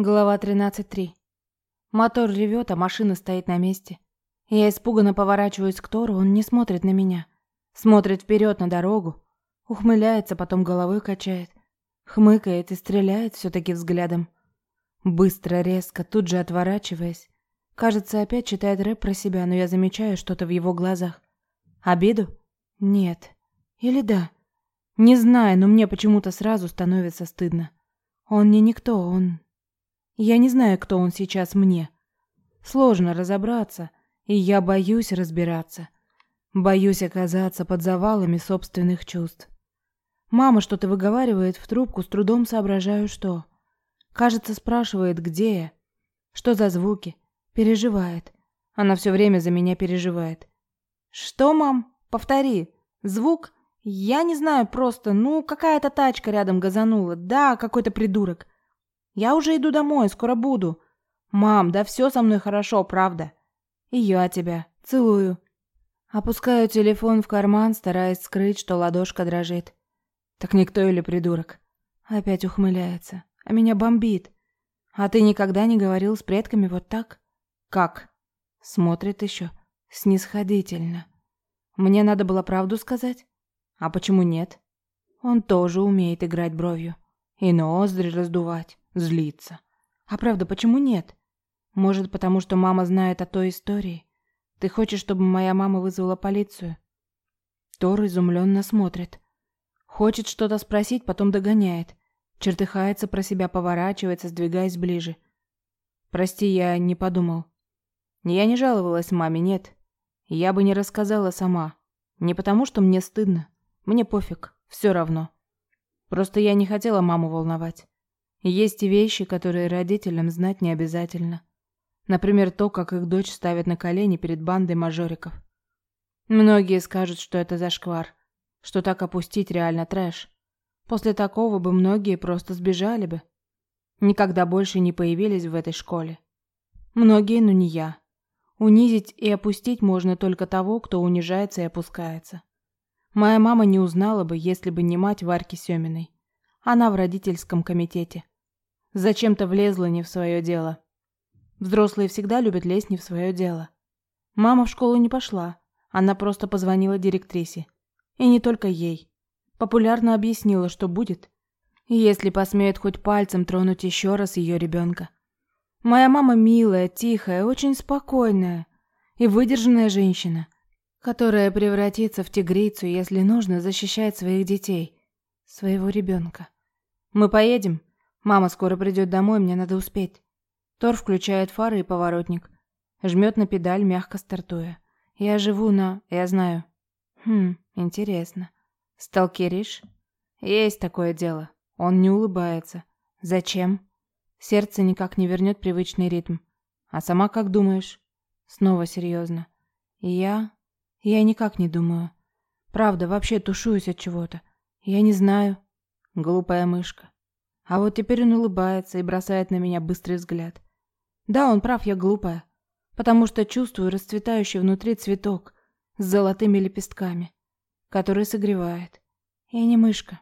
Глава 13.3. Мотор ревет, а машина стоит на месте. Я испуганно поворачиваюсь к Тору, он не смотрит на меня. Смотрит вперед на дорогу, ухмыляется, потом головой качает, хмыкает и стреляет все-таки взглядом. Быстро, резко, тут же отворачиваясь. Кажется, опять читает рэп про себя, но я замечаю что-то в его глазах. Обиду? Нет. Или да? Не знаю, но мне почему-то сразу становится стыдно. Он не никто, он я не знаю, кто он сейчас мне. Сложно разобраться, и я боюсь разбираться. Боюсь оказаться под завалами собственных чувств. Мама что-то выговаривает в трубку, с трудом соображаю, что. Кажется, спрашивает, где я. Что за звуки? Переживает. Она все время за меня переживает. Что, мам? Повтори. Звук? Я не знаю, просто, ну, какая-то тачка рядом газанула. Да, какой-то придурок. Я уже иду домой, скоро буду. Мам, да все со мной хорошо, правда. И я тебя. Целую. Опускаю телефон в карман, стараясь скрыть, что ладошка дрожит. Так никто или придурок. Опять ухмыляется. А меня бомбит. А ты никогда не говорил с предками вот так? Как? Смотрит еще. Снисходительно. Мне надо было правду сказать? А почему нет? Он тоже умеет играть бровью. И ноздри раздувать. Злиться. А правда, почему нет? Может, потому что мама знает о той истории? Ты хочешь, чтобы моя мама вызвала полицию? Тор изумленно смотрит. Хочет что-то спросить, потом догоняет. Чертыхается про себя, поворачивается, сдвигаясь ближе. Прости, я не подумал. Я не жаловалась маме, нет. Я бы не рассказала сама. Не потому, что мне стыдно. Мне пофиг, все равно. Просто я не хотела маму волновать. Есть вещи, которые родителям знать не обязательно. Например, то, как их дочь ставит на колени перед бандой мажориков. Многие скажут, что это зашквар, что так опустить реально трэш. После такого бы многие просто сбежали бы. Никогда больше не появились в этой школе. Многие, но не я. Унизить и опустить можно только того, кто унижается и опускается. Моя мама не узнала бы, если бы не мать Варьки Семиной. Она в родительском комитете. Зачем-то влезла не в свое дело. Взрослые всегда любят лезть не в свое дело. Мама в школу не пошла. Она просто позвонила директрисе. И не только ей. Популярно объяснила, что будет, если посмеет хоть пальцем тронуть еще раз ее ребенка. Моя мама милая, тихая, очень спокойная и выдержанная женщина, которая превратится в тигрицу, если нужно защищать своих детей своего ребенка. Мы поедем? Мама скоро придет домой, мне надо успеть. Тор включает фары и поворотник. Жмет на педаль, мягко стартуя. Я живу на... Я знаю. Хм, интересно. Сталкеришь? Есть такое дело. Он не улыбается. Зачем? Сердце никак не вернет привычный ритм. А сама как думаешь? Снова серьезно. И я... Я никак не думаю. Правда, вообще тушуюсь от чего-то. Я не знаю. Глупая мышка. А вот теперь он улыбается и бросает на меня быстрый взгляд. Да, он прав, я глупая. Потому что чувствую расцветающий внутри цветок с золотыми лепестками, который согревает. Я не мышка.